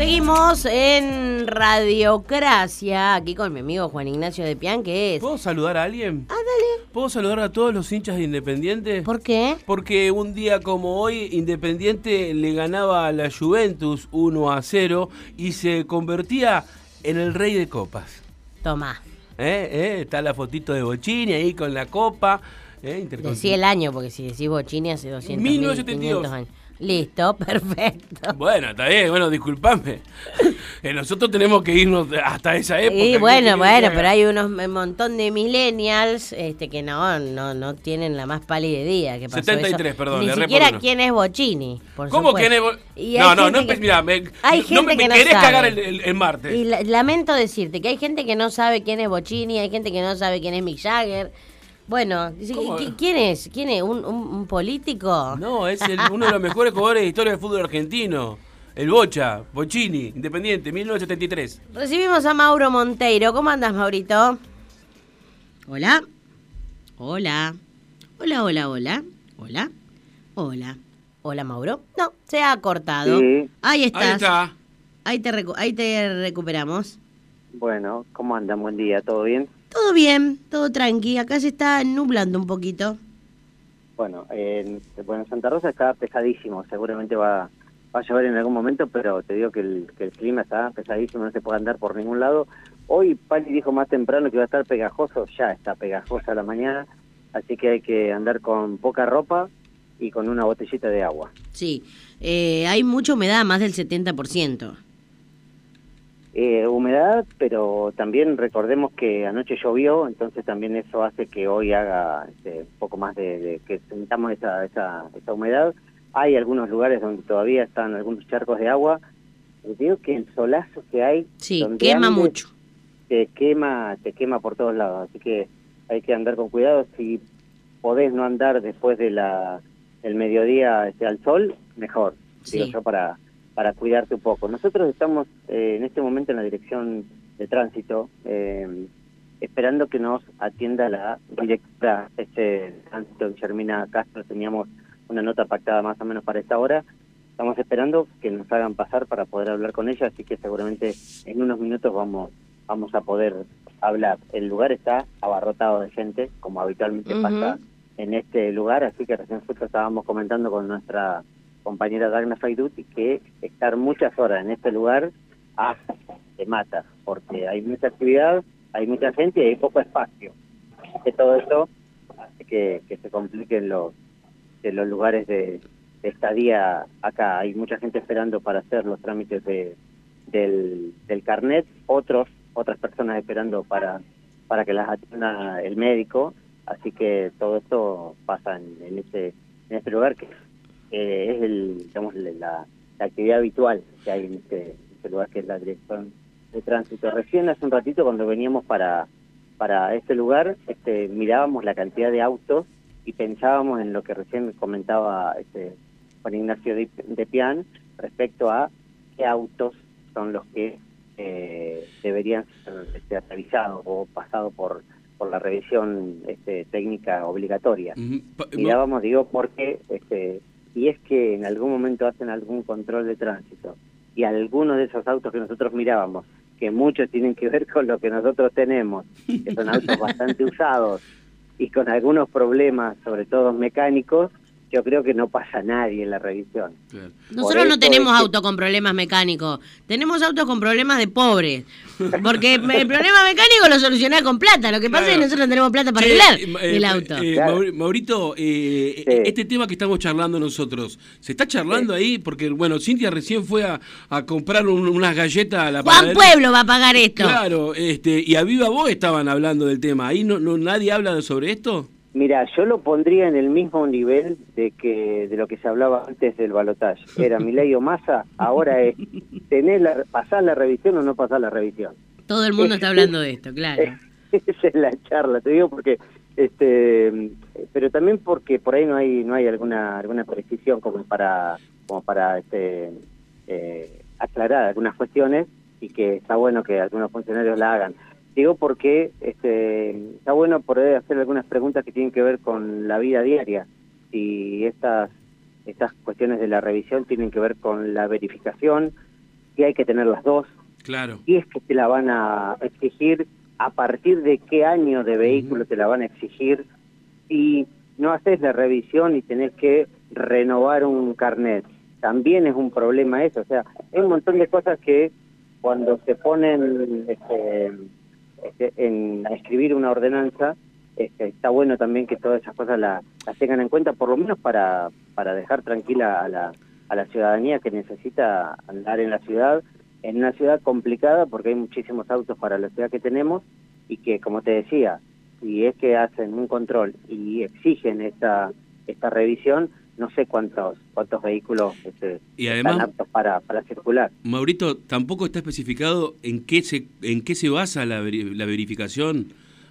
Seguimos en Radiocracia, aquí con mi amigo Juan Ignacio de Pian, que es... ¿Puedo saludar a alguien? Ah, dale. ¿Puedo saludar a todos los hinchas de Independiente? ¿Por qué? Porque un día como hoy, Independiente le ganaba a la Juventus 1 a 0 y se convertía en el rey de copas. Toma. ¿Eh? ¿Eh? Está la fotito de Bochini ahí con la copa. ¿eh? Decí el año, porque si decís Bochini hace 200 1972. años. Listo, perfecto. Bueno, está bien, bueno, disculpame. Eh, nosotros tenemos que irnos hasta esa época. Y ¿Qué bueno, bueno, pero hay unos un montón de millennials este, que no, no, no tienen la más pálida idea. que pasó 73, eso. perdón, Ni siquiera quién es Bochini. Por ¿Cómo no? Y hay No, no, no, que- me, hay no gente me, que me no querés sabe. cagar el, el- el martes. Y la- lamento decirte que hay gente que no sabe quién es Bochini, hay gente que no sabe quién es Mick Jagger. Bueno, dice, ¿Cómo? ¿qui- ¿quién es? ¿Quién es? ¿Un, un- un político? No, es el- uno de los mejores jugadores de historia del fútbol argentino. El Bocha, Bochini, Independiente, 1973. Recibimos a Mauro Monteiro. ¿Cómo andas, Maurito? Hola. Hola. Hola, hola, hola. Hola. Hola. Hola, Mauro. No, se ha cortado. Sí. Ahí estás. Ahí está. Ahí te, recu- ahí te recuperamos. Bueno, ¿cómo andan? Buen día, ¿todo bien? Todo bien, todo tranqui. Acá se está nublando un poquito. Bueno, en, bueno, Santa Rosa está pesadísimo, seguramente va, va a llover en algún momento, pero te digo que el, que el clima está pesadísimo, no se puede andar por ningún lado. Hoy Pali dijo más temprano que iba a estar pegajoso, ya está pegajosa la mañana, así que hay que andar con poca ropa y con una botellita de agua. Sí, eh, hay mucha humedad, más del 70%. Eh, humedad, pero también recordemos que anoche llovió, entonces también eso hace que hoy haga este, un poco más de, de que sentamos esa, esa, esa humedad. Hay algunos lugares donde todavía están algunos charcos de agua. Y digo que el solazo que hay Sí, quema mucho. te quema, te quema por todos lados, así que hay que andar con cuidado. Si podés no andar después de la del mediodía este, al sol, mejor, digo Sí. yo, para, para cuidarte un poco. Nosotros estamos eh, en este momento en la dirección de tránsito, eh, esperando que nos atienda la directora este de tránsito, Guillermina Castro, teníamos una nota pactada más o menos para esta hora, estamos esperando que nos hagan pasar para poder hablar con ella, así que seguramente en unos minutos vamos vamos a poder hablar. El lugar está abarrotado de gente, como habitualmente pasa en este lugar, así que recién justo estábamos comentando con nuestra compañera Dagna Faiduti que estar muchas horas en este lugar ah, te mata, porque hay mucha actividad, hay mucha gente y hay poco espacio. Que todo eso hace que, que se compliquen los, de los lugares de, estadía acá. Hay mucha gente esperando para hacer los trámites de, del, del carnet, otros otras personas esperando para para que las atienda el médico, así que todo esto pasa en, en este en este lugar que eh, es el digamos la, la actividad habitual que hay en este, en este lugar que es la dirección de tránsito. Recién hace un ratito cuando veníamos para para este lugar, este mirábamos la cantidad de autos y pensábamos en lo que recién comentaba este Juan Ignacio de, de Pian respecto a qué autos son los que eh, deberían ser este, revisados o pasados por por la revisión este, técnica obligatoria. Mirábamos, digo, porque este, y es que en algún momento hacen algún control de tránsito y algunos de esos autos que nosotros mirábamos, que muchos tienen que ver con lo que nosotros tenemos, que son autos bastante usados y con algunos problemas, sobre todo mecánicos, yo creo que no pasa nadie en la revisión. Claro. Nosotros no tenemos es que- autos con problemas mecánicos, tenemos autos con problemas de pobres. Porque el problema mecánico lo solucionás con plata, lo que pasa es que nosotros no tenemos plata para arreglar eh, el eh, auto. eh, Claro. Maurito, eh, Sí. este tema que estamos charlando nosotros, ¿se está charlando ahí? Porque, bueno, Cintia recién fue a, a comprar un- unas galletas a la Juan panadería. Pueblo va a pagar esto. Claro, este, y a Viva Voz estaban hablando del tema. ¿Ahí no, no nadie habla de- sobre esto? Mira, yo lo pondría en el mismo nivel de que de lo que se hablaba antes del balotaje. Era Milei o Massa, ahora es tener la, pasar la revisión o no pasar la revisión. Todo el mundo está hablando de esto, claro. Esa es la charla, te digo porque este pero también porque por ahí no hay no hay alguna alguna precisión como para como para este eh, aclarar algunas cuestiones y que está bueno que algunos funcionarios la hagan. Digo porque este está bueno poder hacer algunas preguntas que tienen que ver con la vida diaria. Y estas estas cuestiones de la revisión tienen que ver con la verificación si hay que tener las dos, Claro. si es que te la van a exigir, a partir de qué año de vehículo te la van a exigir, si no haces la revisión y tenés que renovar un carnet. También es un problema eso, o sea, hay un montón de cosas que cuando se ponen este, en, escribir una ordenanza, este, está bueno también que todas esas cosas la- las tengan en cuenta, por lo menos para, para dejar tranquila a la, a la ciudadanía que necesita andar en la ciudad, en una ciudad complicada porque hay muchísimos autos para la ciudad que tenemos y que, como te decía, si es que hacen un control y exigen esta, esta revisión, no sé cuántos cuántos vehículos este, Y además- están aptos para, para circular. Maurito, tampoco está especificado en qué se en qué se basa la, veri- la verificación.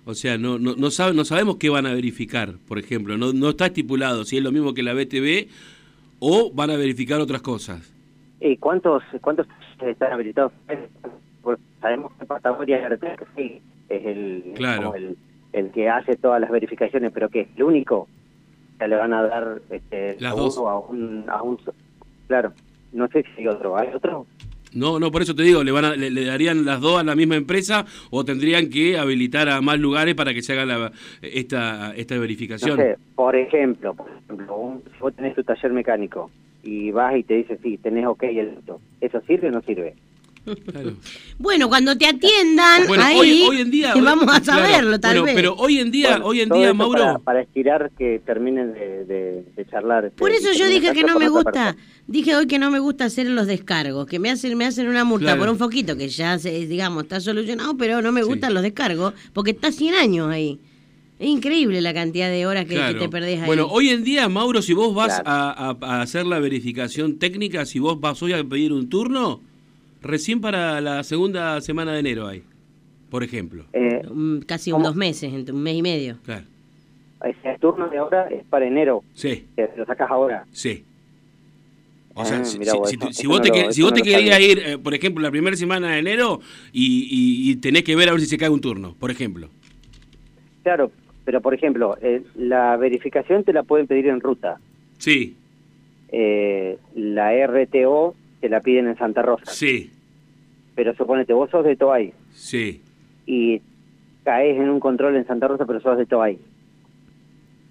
O sea, no no no, sabe- no sabemos qué van a verificar, por ejemplo. No, no está estipulado si es lo mismo que la BTV o van a verificar otras cosas. ¿Y cuántos cuántos están habilitados? Sabemos que Patagonia sí, es el, Claro. el, el que hace todas las verificaciones, pero que es el único le van a dar este, Las dos. a un, a un... Claro, no sé si hay otro. ¿Hay otro? No, no, por eso te digo, le, van a- le, le darían las dos a la misma empresa o tendrían que habilitar a más lugares para que se haga la, esta, esta No verificación. sé, por ejemplo, por ejemplo un- si vos tenés tu taller mecánico y vas y te dice, sí, tenés ok el auto, ¿eso sirve o no sirve? Claro. Bueno, cuando te atiendan, Bueno, ahí hoy, hoy en día... hoy- vamos a claro, saberlo, tal bueno, vez. Pero hoy en día, Bueno, hoy en día, Mauro... Para, para estirar que terminen de, de- de charlar. este, Por eso yo dije que no me gusta, persona. dije hoy que no me gusta hacer los descargos, que me hacen me hacen una multa Claro. por un foquito que ya se, digamos está solucionado, pero no me Sí. gustan los descargos porque está 100 años ahí. Es increíble la cantidad de horas que, te perdés ahí. Bueno, hoy en día, Mauro, si vos vas Claro. a, a- a hacer la verificación técnica, si vos vas hoy a pedir un turno, recién para la segunda semana de enero hay, por ejemplo. Eh, casi un ¿Cómo? dos meses, entre un mes y medio. Claro. ese turno de ahora es para enero, Sí, que lo sacas ahora. sí. O sea, Ah, si, vos, si- eso- si eso vos no te, lo- que- eso si vos no te querías ir, eh, por ejemplo, la primera semana de enero y, y- y tenés que ver a ver si se cae un turno, por ejemplo. Claro, pero por ejemplo, eh, la verificación te la pueden pedir en ruta. Sí, Eh, la RTO te la piden en Santa Rosa. sí, Pero suponete, vos sos de Toay sí. y caes en un control en Santa Rosa, pero sos de Toay.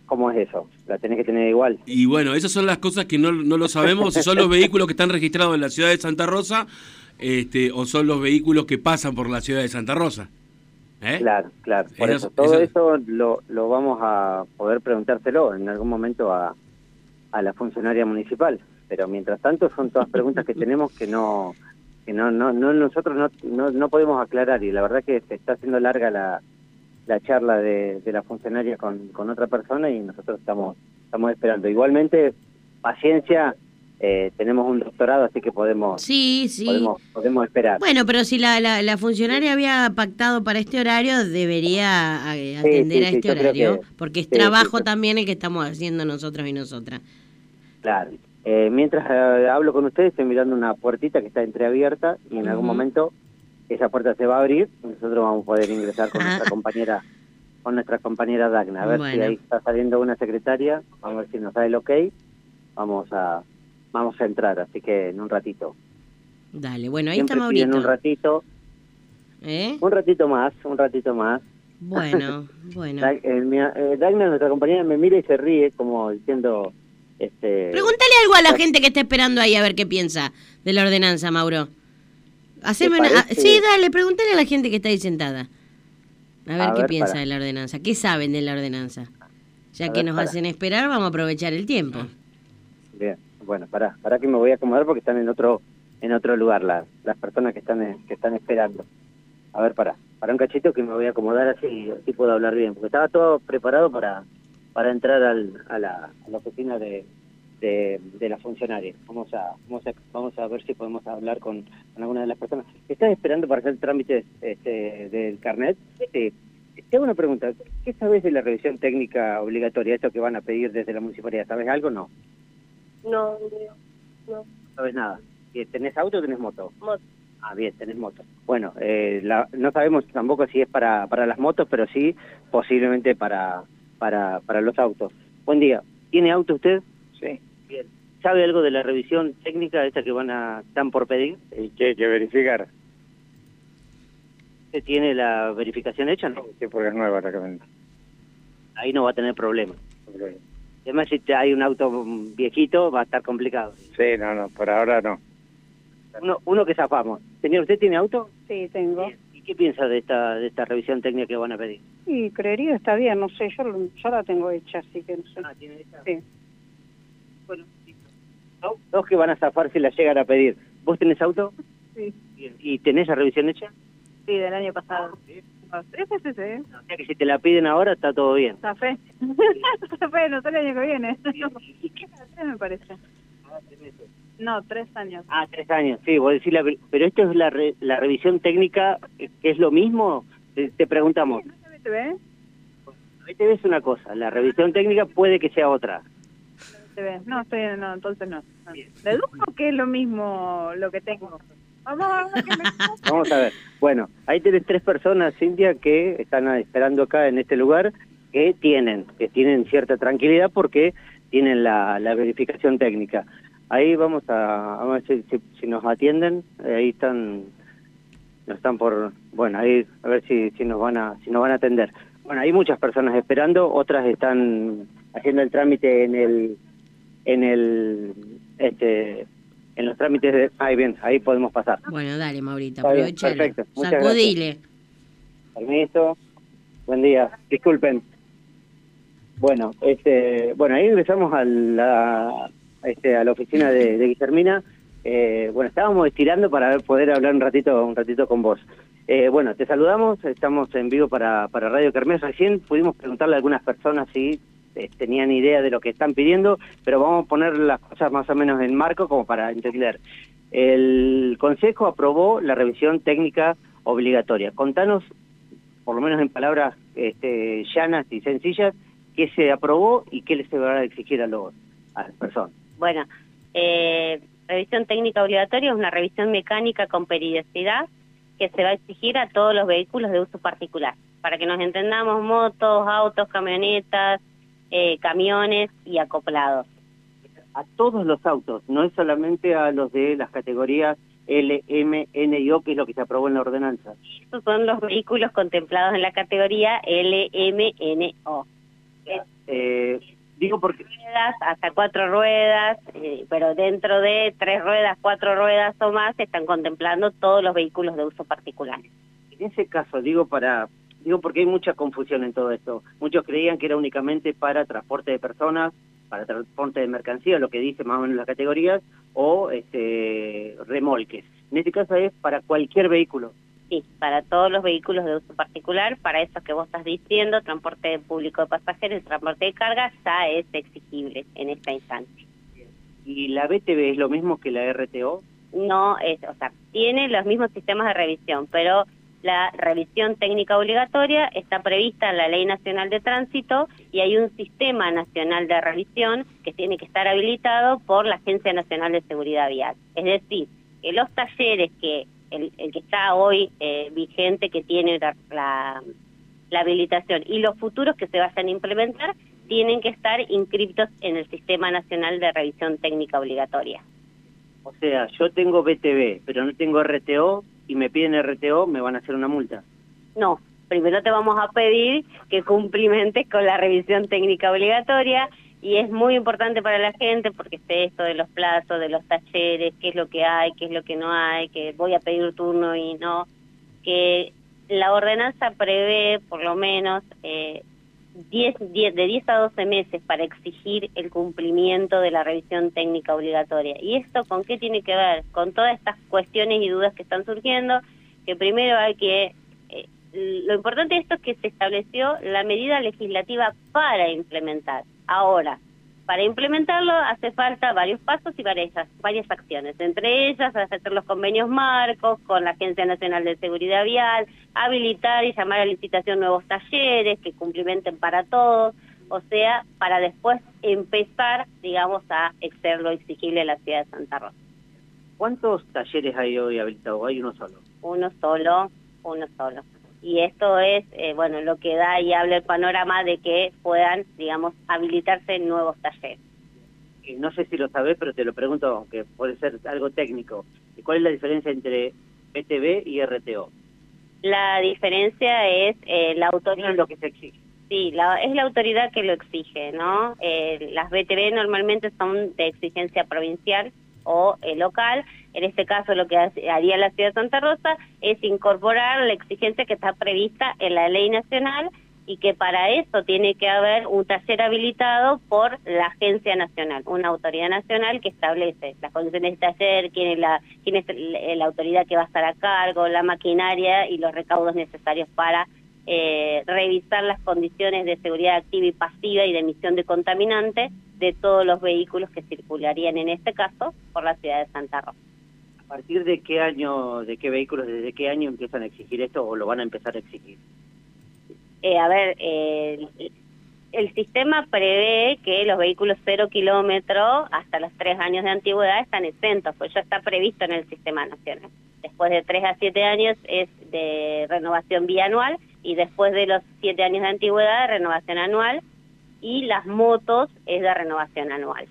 ¿Cómo es eso? La tenés que tener igual. Y bueno, esas son las cosas que no, no lo sabemos, si son los vehículos que están registrados en la ciudad de Santa Rosa este, o son los vehículos que pasan por la ciudad de Santa Rosa. ¿Eh? Claro, claro. Por Eso- eso, todo eso- eso lo, lo vamos a poder preguntárselo en algún momento a, a la funcionaria municipal. Pero mientras tanto son todas preguntas que tenemos que no que no, no, no nosotros no, no, no podemos aclarar y la verdad que se está haciendo larga la, la charla de, de la funcionaria con, con otra persona y nosotros estamos estamos esperando. Igualmente, paciencia, eh, tenemos un doctorado así que podemos Sí, sí. podemos podemos esperar. Bueno, pero si la, la, la funcionaria había pactado para este horario, debería eh, atender sí, a este horario, que- porque es trabajo también el que estamos haciendo nosotros y nosotras. Claro. Eh, mientras eh, hablo con ustedes, estoy mirando una puertita que está entreabierta y en algún momento esa puerta se va a abrir y nosotros vamos a poder ingresar con Ah. nuestra compañera con nuestra compañera Dagna. A ver si ahí está saliendo una secretaria, vamos a ver si nos da el ok, vamos a vamos a entrar, así que en un ratito. Dale, bueno, ahí Siempre está Maurito. un ratito, ¿Eh? un ratito más, un ratito más. Bueno, bueno. Eh, eh, Dagna, nuestra compañera, me mira y se ríe como diciendo... este Pregúntale algo a la gente que está esperando ahí a ver qué piensa de la ordenanza, Mauro. Haceme ¿Te una... ah? Sí, dale, pregúntale a la gente que está ahí sentada. A ver A qué ver, piensa para. de la ordenanza, qué saben de la ordenanza. Ya A que ver, nos para. hacen esperar, vamos a aprovechar el tiempo. Bien, bueno, para, para que me voy a acomodar porque están en otro en otro lugar las las personas que están que están esperando. A ver, para, para un cachito que me voy a acomodar así, así puedo hablar bien, porque estaba todo preparado para para entrar al, a, la, a la oficina de, de, de la funcionaria. Vamos a, vamos a vamos a ver si podemos hablar con, con alguna de las personas. ¿Estás esperando para hacer trámites este, del carnet? Sí. Te hago una pregunta. ¿Qué sabes de la revisión técnica obligatoria, esto que van a pedir desde la municipalidad? ¿Sabes algo o no? No, no, No sabes nada. ¿Y ¿Tenés auto o tenés moto? moto. Ah, bien, tenés moto. Bueno, eh, la- no sabemos tampoco si es para, para las motos, pero sí posiblemente para, para, para los autos. Buen día. ¿Tiene auto usted? Sí. Bien. ¿Sabe algo de la revisión técnica esta que van a están por pedir? ¿Y qué hay que verificar? ¿Se tiene la verificación hecha? No. Sí, porque es nueva la camioneta. Ahí no va a tener problema. Además, si te- hay un auto viejito, va a estar complicado. Sí, no, no, por ahora no. Uno, uno que zafamos. Señor, ¿usted tiene auto? Sí, tengo. ¿Y qué piensa de esta de esta revisión técnica que van a pedir? Y creería está bien, no sé, yo, yo la tengo hecha, así que no sé. Ah, ¿tiene esta? Sí. Bueno, listo. Dos- Dos que van a zafar si la llegan a pedir. ¿Vos tenés auto? Sí, Bien. ¿Y tenés la revisión hecha? sí, del año pasado. Sí, sí, sí, sí. O sea que si te la piden ahora está todo bien. Está fe. Está fe, no sale el año que viene. Tres me parece. No, tres años. Ah, tres años, sí, vos decís la, pero esto es la, re- la revisión técnica, que es lo mismo, te, te preguntamos. ¿No se ve, te ve? Ahí te ves una cosa, la revisión técnica puede que sea otra. No, estoy, no, entonces no. no. Deduzco que es lo mismo lo que tengo. Vamos a ver qué me Vamos a ver. Bueno, ahí tenés tres personas, Cintia, que están esperando acá en este lugar, que tienen, que tienen cierta tranquilidad porque tienen la, la verificación técnica. Ahí vamos a, a ver si, si- si nos atienden, ahí están, no están por, bueno, ahí a ver si, si nos van a, si nos van a atender. Bueno, hay muchas personas esperando, otras están haciendo el trámite en el, en el, este, en los trámites de, ahí bien, ahí podemos pasar. Bueno, dale, Maurita, aprovechalo. perfecto. Muchas Sacudile. Permiso. Buen día. Disculpen. Bueno, este, bueno, ahí ingresamos a la, este, a la oficina de, de Guillermina. Eh, bueno, estábamos estirando para poder hablar un ratito, un ratito con vos. Eh, bueno, te saludamos. Estamos en vivo para, para Radio Kermés. Recién pudimos preguntarle a algunas personas si eh, tenían idea de lo que están pidiendo, pero vamos a poner las cosas más o menos en marco como para entender. El Consejo aprobó la revisión técnica obligatoria. Contanos por lo menos en palabras este, llanas y sencillas, qué se aprobó y qué les se va a exigir a, los, a las personas. Bueno, eh, revisión técnica obligatoria es una revisión mecánica con periodicidad que se va a exigir a todos los vehículos de uso particular. Para que nos entendamos, motos, autos, camionetas, eh, camiones y acoplados. A todos los autos, no es solamente a los de las categorías L, M, N y O, que es lo que se aprobó en la ordenanza. Estos son los vehículos contemplados en la categoría LMNO. Eh, digo porque Ruedas, hasta cuatro ruedas, eh, pero dentro de tres ruedas, cuatro ruedas o más, se están contemplando todos los vehículos de uso particular. en ese caso, digo para digo porque hay mucha confusión en todo esto. Muchos creían que era únicamente para transporte de personas, para transporte de mercancía, lo que dice más o menos las categorías, o este remolques. En este caso es para cualquier vehículo. Sí, para todos los vehículos de uso particular, para eso que vos estás diciendo, transporte público de pasajeros transporte de carga, ya es exigible en esta instancia. ¿Y la BTV es lo mismo que la RTO? No es, o sea, tiene los mismos sistemas de revisión, pero la revisión técnica obligatoria está prevista en la Ley Nacional de Tránsito y hay un sistema nacional de revisión que tiene que estar habilitado por la Agencia Nacional de Seguridad Vial. Es decir, que los talleres que el, el que está hoy eh, vigente, que tiene la, la, la habilitación, y los futuros que se vayan a implementar, tienen que estar inscriptos en el Sistema Nacional de Revisión Técnica Obligatoria. O sea, yo tengo BTV, pero no tengo RTO, y me piden RTO, me van a hacer una multa. No, primero te vamos a pedir que cumplimentes con la revisión técnica obligatoria y es muy importante para la gente porque sé esto de los plazos, de los talleres, qué es lo que hay, qué es lo que no hay, que voy a pedir turno y no, que la ordenanza prevé por lo menos eh, 10, 10, de 10 a 12 meses para exigir el cumplimiento de la revisión técnica obligatoria. ¿Y esto con qué tiene que ver? Con todas estas cuestiones y dudas que están surgiendo, que primero hay que... Eh, lo importante de esto es que se estableció la medida legislativa para implementar. Ahora, para implementarlo hace falta varios pasos y varias, varias acciones, entre ellas hacer los convenios marcos con la Agencia Nacional de Seguridad Vial, habilitar y llamar a licitación nuevos talleres que cumplimenten para todos, o sea, para después empezar, digamos, a exceder lo exigible en la ciudad de Santa Rosa. ¿Cuántos talleres hay hoy habilitados? Hay uno solo. Uno solo, uno solo y esto es, eh, bueno, lo que da y habla el panorama de que puedan, digamos, habilitarse nuevos talleres. eh, no sé si lo sabés, pero te lo pregunto, aunque puede ser algo técnico. ¿Cuál es la diferencia entre BTV y RTO? La diferencia es eh, la autoridad. lo que se exige. Sí, la, es la autoridad que lo exige, ¿no? Eh, las BTV normalmente son de exigencia provincial o eh, local. En este caso, lo que haría la ciudad de Santa Rosa es incorporar la exigencia que está prevista en la ley nacional y que para eso tiene que haber un taller habilitado por la agencia nacional, una autoridad nacional que establece las condiciones de taller, quién es la autoridad que va a estar a cargo, la maquinaria y los recaudos necesarios para eh, revisar las condiciones de seguridad activa y pasiva y de emisión de contaminantes de todos los vehículos que circularían en este caso por la ciudad de Santa Rosa. ¿A partir de qué año, de qué vehículos, desde qué año empiezan a exigir esto o lo van a empezar a exigir? Eh, a ver, eh, el, el sistema prevé que los vehículos cero kilómetro hasta los tres años de antigüedad están exentos, pues ya está previsto en el sistema nacional. Después de tres a siete años es de renovación bianual y después de los siete años de antigüedad renovación anual y las motos es de renovación anual.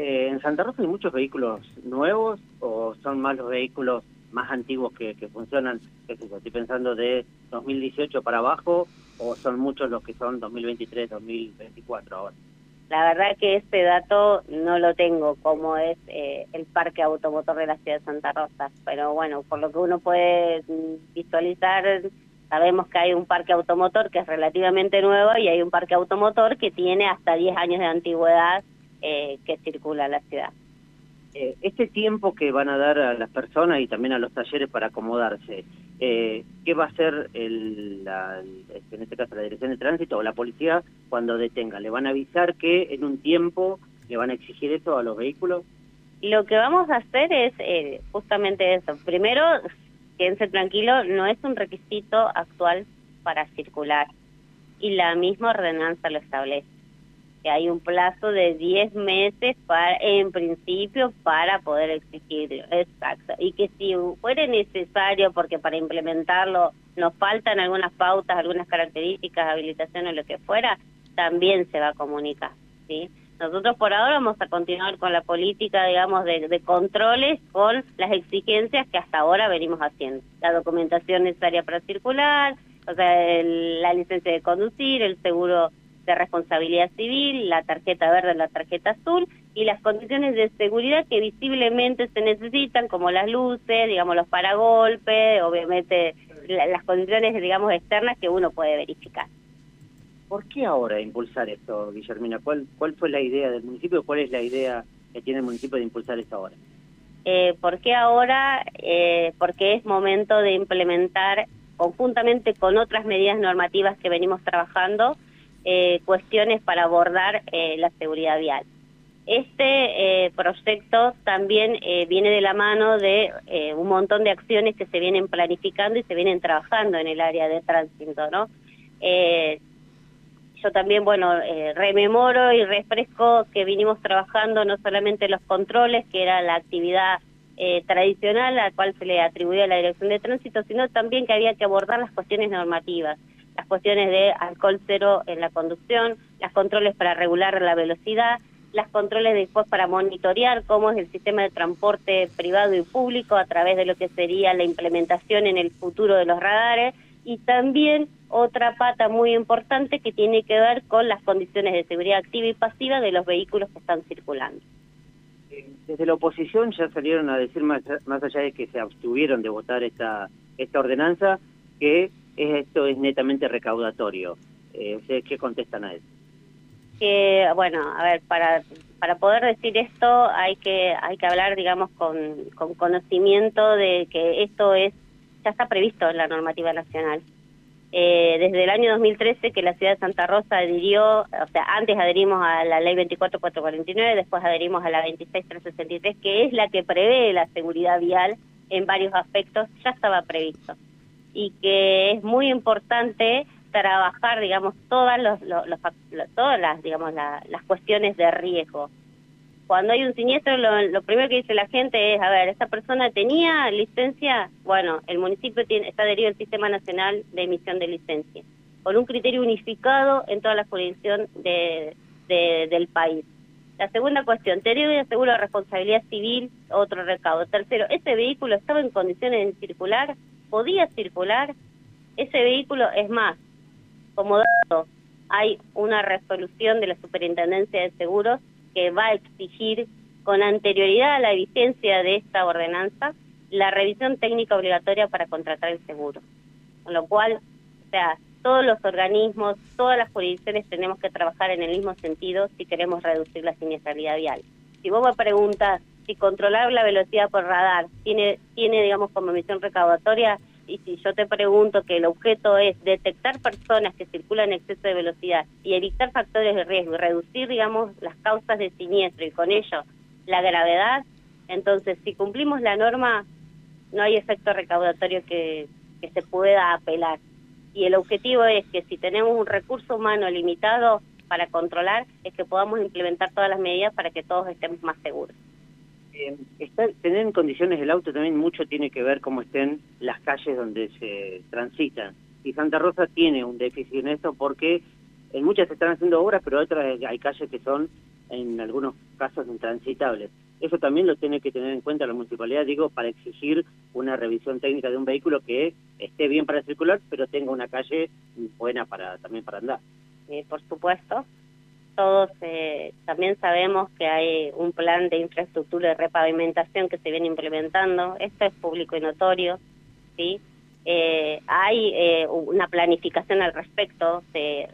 Eh, ¿En Santa Rosa hay muchos vehículos nuevos o son más los vehículos más antiguos que, funcionan? Estoy pensando de 2018 para abajo o son muchos los que son 2023, 2024 ahora. La verdad que este dato no lo tengo, como es eh, el parque automotor de la ciudad de Santa Rosa. Pero bueno, por lo que uno puede mm, visualizar, sabemos que hay un parque automotor que es relativamente nuevo y hay un parque automotor que tiene hasta 10 años de antigüedad eh, que circula la ciudad. Eh, este tiempo que van a dar a las personas y también a los talleres para acomodarse, eh, ¿qué va a hacer el, la, este, en este caso la Dirección de Tránsito o la policía cuando detenga? ¿Le van a avisar que en un tiempo le van a exigir eso a los vehículos? Lo que vamos a hacer es eh, justamente eso. Primero, quédense tranquilo, no es un requisito actual para circular y la misma ordenanza lo establece. Hay un plazo de 10 meses para, en principio para poder exigirlo. Exacto. Y que si fuera necesario, porque para implementarlo nos faltan algunas pautas, algunas características, habilitación o lo que fuera, también se va a comunicar. ¿sí? Nosotros por ahora vamos a continuar con la política, digamos, de, controles con las exigencias que hasta ahora venimos haciendo. La documentación necesaria para circular, o sea, la licencia de conducir, el seguro de responsabilidad civil, la tarjeta verde, la tarjeta azul y las condiciones de seguridad que visiblemente se necesitan, como las luces, digamos, los paragolpes, obviamente la- las condiciones, digamos, externas que uno puede verificar. ¿Por qué ahora impulsar esto, Guillermina? ¿Cuál, ¿Cuál fue la idea del municipio? ¿Cuál es la idea que tiene el municipio de impulsar esto ahora? Eh, ¿Por qué ahora? Eh, porque es momento de implementar conjuntamente con otras medidas normativas que venimos trabajando eh, cuestiones para abordar eh, la seguridad vial. Este eh, proyecto también viene de la mano de un montón de acciones que se vienen planificando y se vienen trabajando en el área de tránsito, ¿no? Yo también, bueno, rememoro y refresco que vinimos trabajando no solamente los controles, que era la actividad tradicional a la cual se le atribuía la Dirección de Tránsito, sino también que había que abordar las cuestiones normativas, cuestiones de alcohol cero en la conducción, las controles para regular la velocidad, las controles después para monitorear cómo es el sistema de transporte privado y público a través de lo que sería la implementación en el futuro de los radares y también otra pata muy importante que tiene que ver con las condiciones de seguridad activa y pasiva de los vehículos que están circulando. Desde la oposición ya salieron a decir, más, más allá de que se abstuvieron de votar esta, esta ordenanza, que esto es netamente recaudatorio. Eh, ¿Ustedes qué contestan a eso? que bueno a ver para para poder decir esto hay que hay que hablar digamos con, con conocimiento de que esto es ya está previsto en la normativa nacional Eh, desde el año 2013 que la ciudad de Santa Rosa adhirió o sea antes adherimos a la ley 24449 después adherimos a la 26363 que es la que prevé la seguridad vial en varios aspectos ya estaba previsto y que es muy importante trabajar, digamos, todas los, los- todas las, digamos, la- las cuestiones de riesgo. Cuando hay un siniestro, lo, lo primero que dice la gente es, a ver, ¿esta persona tenía licencia? Bueno, el municipio tiene, está adherido al Sistema Nacional de Emisión de Licencia, con un criterio unificado en toda la jurisdicción de, de- del país. La segunda cuestión, te debe seguro de responsabilidad civil, otro recaudo. Tercero, ¿ese vehículo estaba en condiciones de circular? ¿Podía circular? Ese vehículo, es más, como dato, hay una resolución de la Superintendencia de Seguros que va a exigir con anterioridad a la vigencia de esta ordenanza la revisión técnica obligatoria para contratar el seguro. Con lo cual, o sea, todos los organismos, todas las jurisdicciones tenemos que trabajar en el mismo sentido si queremos reducir la siniestralidad vial. Si vos me preguntas si controlar la velocidad por radar tiene, tiene digamos, como misión recaudatoria, y si yo te pregunto que el objeto es detectar personas que circulan en exceso de velocidad y evitar factores de riesgo y reducir, digamos, las causas de siniestro y con ello la gravedad, entonces si cumplimos la norma no hay efecto recaudatorio que, que se pueda apelar. Y el objetivo es que si tenemos un recurso humano limitado para controlar, es que podamos implementar todas las medidas para que todos estemos más seguros. Eh, está- tener en condiciones el auto también mucho tiene que ver cómo estén las calles donde se transitan. Y Santa Rosa tiene un déficit en esto porque en muchas se están haciendo obras, pero otras hay calles que son en algunos casos intransitables. Eso también lo tiene que tener en cuenta la municipalidad, digo, para exigir una revisión técnica de un vehículo que esté bien para circular, pero tenga una calle buena para también para andar. eh, por supuesto. Todos eh, también sabemos que hay un plan de infraestructura de repavimentación que se viene implementando. Esto es público y notorio, ¿sí? Eh, hay eh, una planificación al respecto. Se,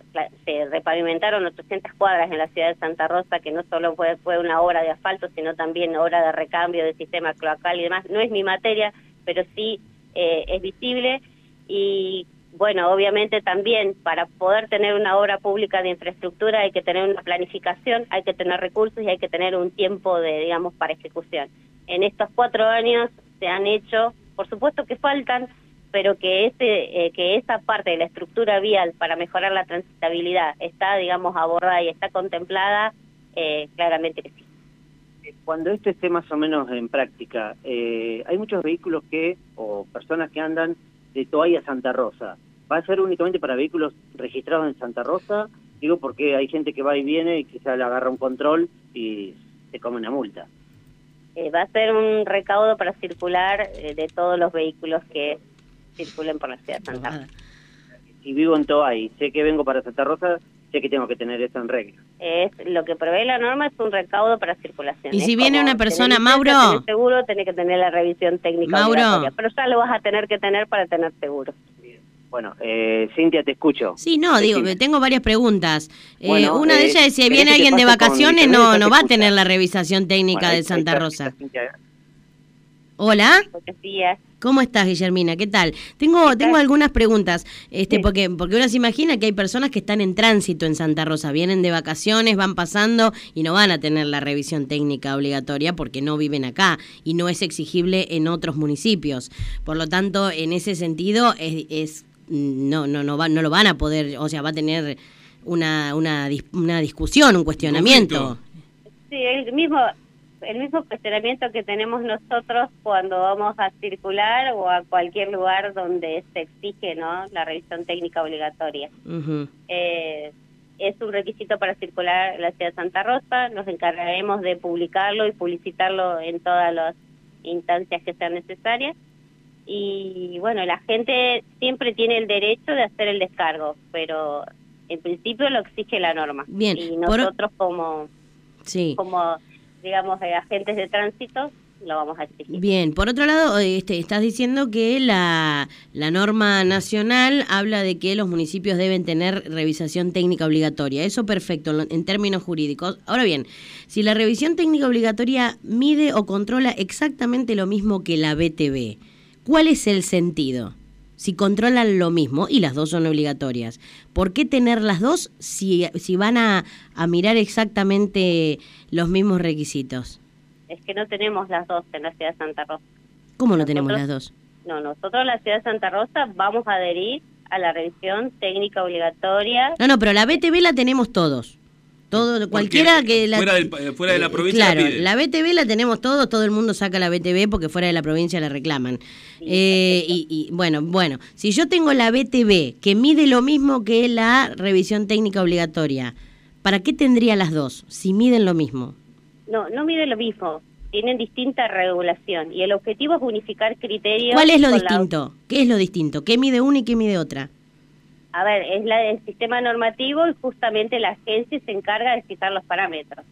repavimentaron 800 cuadras en la ciudad de Santa Rosa, que no solo fue, una obra de asfalto, sino también obra de recambio del sistema cloacal y demás. No es mi materia, pero sí es visible. Y bueno, obviamente también para poder tener una obra pública de infraestructura hay que tener una planificación, hay que tener recursos y hay que tener un tiempo de, digamos, para ejecución. En estos cuatro años se han hecho, por supuesto que faltan, pero que ese, eh, que esa parte de la estructura vial para mejorar la transitabilidad está, digamos, abordada y está contemplada, eh, claramente que sí. Cuando esto esté más o menos en práctica, eh, hay muchos vehículos que, o personas que andan de Toay a Santa Rosa. ¿Va a ser únicamente para vehículos registrados en Santa Rosa? Digo porque hay gente que va y viene y quizá le agarra un control y se come una multa. Eh, va a ser un recaudo para circular eh, de todos los vehículos que circulen por la ciudad de Santa Rosa. Si vivo en Toay, sé que vengo para Santa Rosa, sé que tengo que tener esto en regla. Es lo que prevé la norma es un recaudo para circulación. Y Es si viene una persona, Mauro. seguro, tenés que tener la revisión técnica Mauro. obligatoria, pero ya lo vas a tener que tener para tener seguro. Bueno, eh, Cintia, te escucho. Sí, no, digo, tengo varias preguntas. Eh, una de eh, ellas es si ¿querés viene alguien de vacaciones, no, no va a tener la revisión técnica Bueno, de Santa está, Rosa. Hola. Buenos días. ¿Cómo estás, Guillermina? ¿Qué tal? Tengo, tengo algunas preguntas, este, Sí. porque, porque uno se imagina que hay personas que están en tránsito en Santa Rosa, vienen de vacaciones, van pasando y no van a tener la revisión técnica obligatoria porque no viven acá y no es exigible en otros municipios. Por lo tanto, en ese sentido, es, es- no, no, no, va, no lo van a poder, o sea, va a tener una, una, dis- una discusión, un cuestionamiento. Sí, el mismo el mismo cuestionamiento que tenemos nosotros cuando vamos a circular o a cualquier lugar donde se exige no la revisión técnica obligatoria. Eh, es un requisito para circular en la ciudad de Santa Rosa. Nos encargaremos de publicarlo y publicitarlo en todas las instancias que sean necesarias. Y bueno, la gente siempre tiene el derecho de hacer el descargo, pero en principio lo exige la norma. Bien, Y por- nosotros como, Sí. como digamos, eh, agentes de tránsito lo vamos a exigir. Bien, por otro lado, este, estás diciendo que la, la norma nacional habla de que los municipios deben tener revisación técnica obligatoria. Eso perfecto en términos jurídicos. Ahora bien, si la revisión técnica obligatoria mide o controla exactamente lo mismo que la BTV, ¿cuál es el sentido? Si controlan lo mismo y las dos son obligatorias, ¿por qué tener las dos si, si van a, a mirar exactamente los mismos requisitos? Es que no tenemos las dos en la ciudad de Santa Rosa. ¿Cómo no tenemos las dos? No, nosotros en la ciudad de Santa Rosa vamos a adherir a la revisión técnica obligatoria. No, no, pero la BTV la tenemos todos. Todo, cualquiera que la... fuera del pa- fuera de la provincia Claro, la pide. la BTV la tenemos todos, todo el mundo saca la BTV porque fuera de la provincia la reclaman. Eh, y, y, bueno, bueno, si yo tengo la BTV que mide lo mismo que la revisión técnica obligatoria, ¿Para qué tendría las dos si miden lo mismo? No, no mide lo mismo. Tienen distinta regulación y el objetivo es unificar criterios. ¿Cuál es lo la- distinto? ¿Qué es lo distinto? ¿Qué mide una y qué mide otra? A ver, es la, el sistema normativo y justamente la agencia se encarga de fijar los parámetros.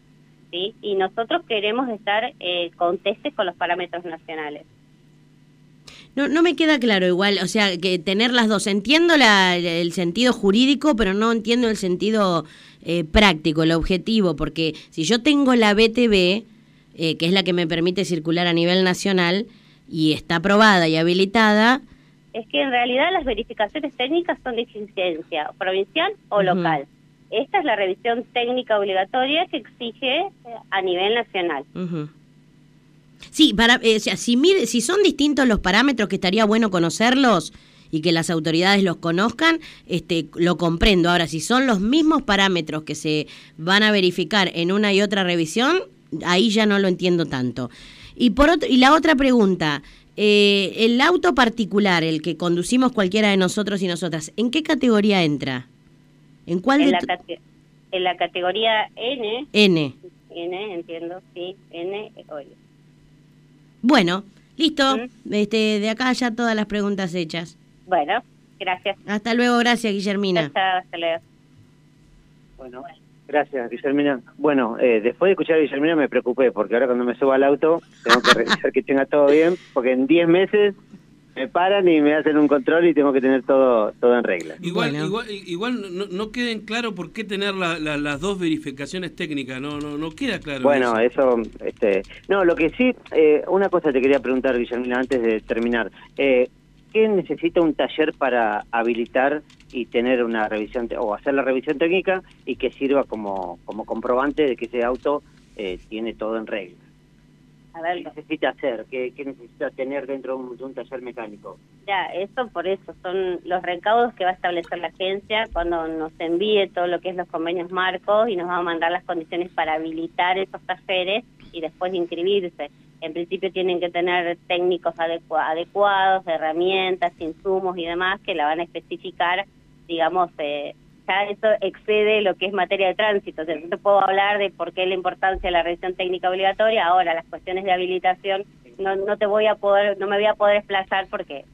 ¿sí? Y nosotros queremos estar eh, contestes con los parámetros nacionales. No, no me queda claro igual, o sea, que tener las dos. Entiendo la- el sentido jurídico, pero no entiendo el sentido eh, práctico, el objetivo, porque si yo tengo la BTV, eh, que es la que me permite circular a nivel nacional, y está aprobada y habilitada, Es que en realidad las verificaciones técnicas son de exigencia provincial o local. Esta es la revisión técnica obligatoria que exige eh, a nivel nacional. Sí, para, eh, o sea, si, mide- si son distintos los parámetros, que estaría bueno conocerlos y que las autoridades los conozcan, este, lo comprendo. Ahora, si son los mismos parámetros que se van a verificar en una y otra revisión, ahí ya no lo entiendo tanto. Y, por otro, y la otra pregunta, eh, el auto particular, el que conducimos cualquiera de nosotros y nosotras, ¿en qué categoría entra? ¿En cuál En de la, en la categoría N, N? N, entiendo, sí, N, oye. Bueno, listo. ¿Mm? Este, de acá ya todas las preguntas hechas. Bueno, gracias. Hasta luego, gracias Guillermina. Chao, hasta luego. Bueno, gracias, Guillermina. Bueno, eh, después de escuchar a Guillermina me preocupé, porque ahora cuando me subo al auto tengo que revisar que tenga todo bien, porque en 10 meses me paran y me hacen un control y tengo que tener todo todo en regla. Igual, Bueno. igual, igual no, no queden claro por qué tener la- la- las dos verificaciones técnicas, no, no, no queda claro. Bueno, eso. eso, este, no, lo que sí, eh, una cosa te quería preguntar, Guillermina, antes de terminar. Eh, ¿Qué necesita un taller para habilitar y tener una revisión, o hacer la revisión técnica y que sirva como, como comprobante de que ese auto eh, tiene todo en regla? A ¿Qué ver, necesita hacer? ¿Qué, qué necesita tener dentro de un, de un taller mecánico? ya, eso por eso son los recaudos que va a establecer la agencia cuando nos envíe todo lo que es los convenios marcos y nos va a mandar las condiciones para habilitar esos talleres y después inscribirse. En principio tienen que tener técnicos adecua- adecuados, herramientas, insumos y demás que la van a especificar, digamos, eh, ya eso excede lo que es materia de tránsito. O sea, te puedo hablar de por qué la importancia de la revisión técnica obligatoria. Ahora, las cuestiones de habilitación no, no te voy a poder, no me voy a poder desplazar porque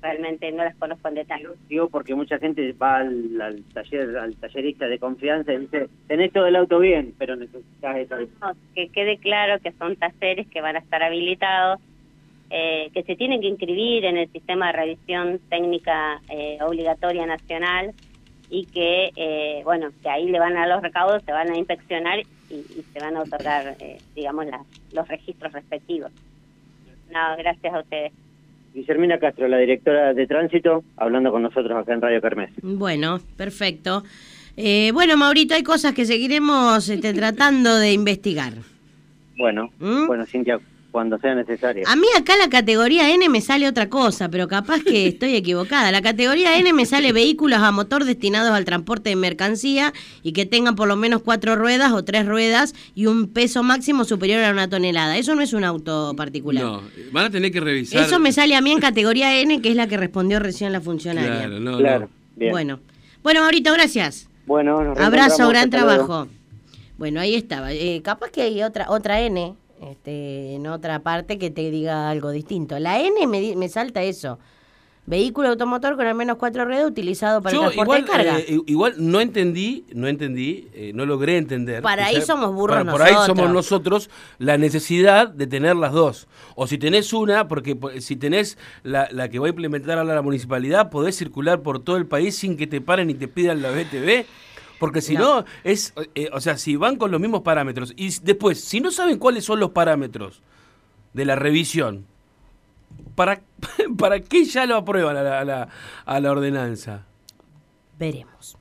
realmente no las conozco en detalle. Digo porque mucha gente va al, al taller, al tallerista de confianza y dice, tenés todo el auto bien, pero necesitas eso. No, que quede claro que son talleres que van a estar habilitados, eh, que se tienen que inscribir en el sistema de revisión técnica eh, obligatoria nacional y que, eh, bueno, que ahí le van a los recaudos, se van a inspeccionar y, y se van a otorgar, eh, digamos, las- los registros respectivos. No, gracias a ustedes. Guillermina Castro, la directora de tránsito, hablando con nosotros acá en Radio Kermés. Bueno, perfecto. Eh, bueno, Maurito, hay cosas que seguiremos este, tratando de investigar. Bueno, ¿Mm? bueno, Cintia, cuando sea necesario. A mí acá la categoría N me sale otra cosa, pero capaz que estoy equivocada. La categoría N me sale vehículos a motor destinados al transporte de mercancía y que tengan por lo menos cuatro ruedas o tres ruedas y un peso máximo superior a una tonelada. Eso no es un auto particular. No, van a tener que revisar. Eso me sale a mí en categoría N, que es la que respondió recién la funcionaria. Claro, no, claro, no. bien. Bueno, bueno, Maurito, gracias. Bueno, nos Abrazo, gran luego. trabajo. Bueno, ahí estaba. Eh, capaz que hay otra otra N este, en otra parte que te diga algo distinto. La N me, me salta eso. Vehículo automotor con al menos cuatro ruedas utilizado para el transporte igual, de carga. eh, igual no entendí, no entendí, eh, no logré entender. Para ahí somos burros para- Por ahí nosotros. somos nosotros la necesidad de tener las dos. O si tenés una, porque si tenés la, la que va a implementar ahora la municipalidad, podés circular por todo el país sin que te paren y te pidan la BTV. Porque si no, es, eh, o sea, si van con los mismos parámetros y después, si no saben cuáles son los parámetros de la revisión, ¿para, para qué ya lo aprueban a la, a la, a la ordenanza? Veremos.